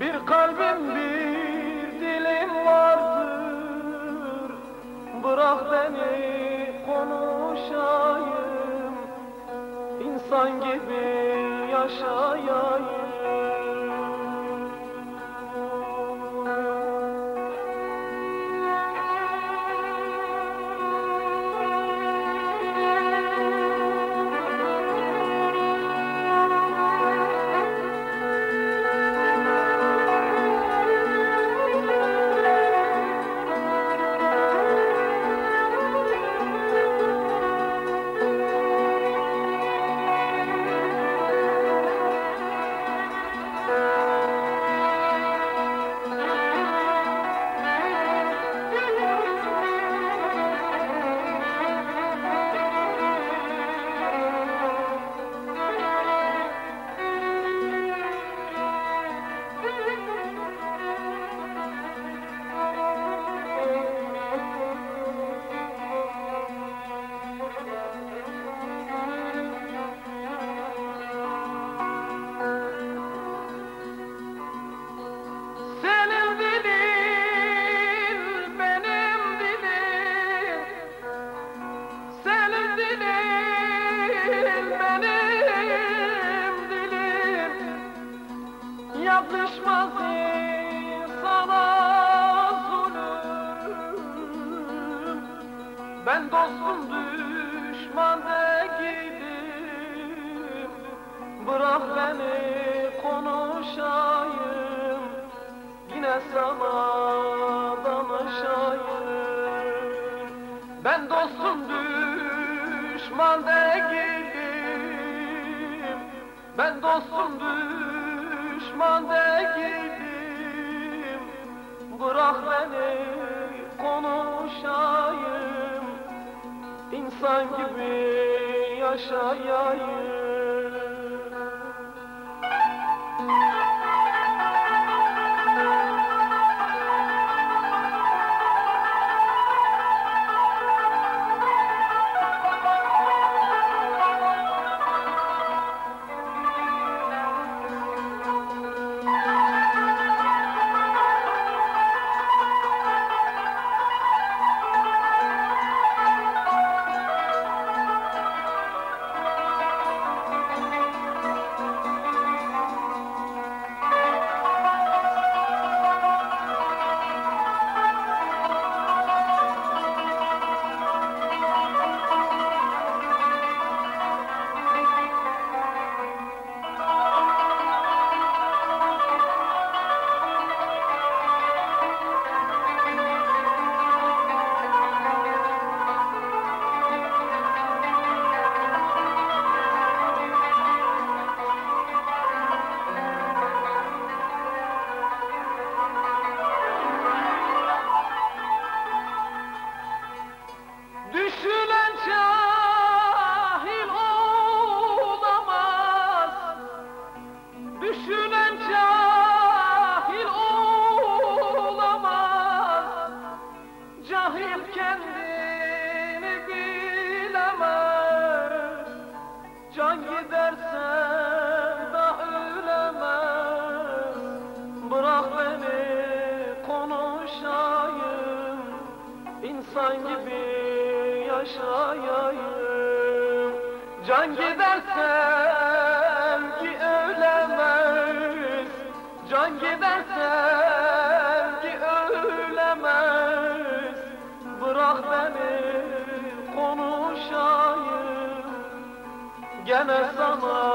Bir kalbim bir dilim vardır. Bırak beni konuşayım. İnsan gibi yaşayayım Ben dostum düşman değilim Bırak beni konuşayım. Yine sana danışayım. Ben dostum düşman değilim Ben dostum düşman değilim Bırak beni İnsan gibi yaşayayım İnsan gibi yaşayayım. Can giderse ki ölemez. Can giderse ki ölemez. Bırak beni konuşayım. Gene sana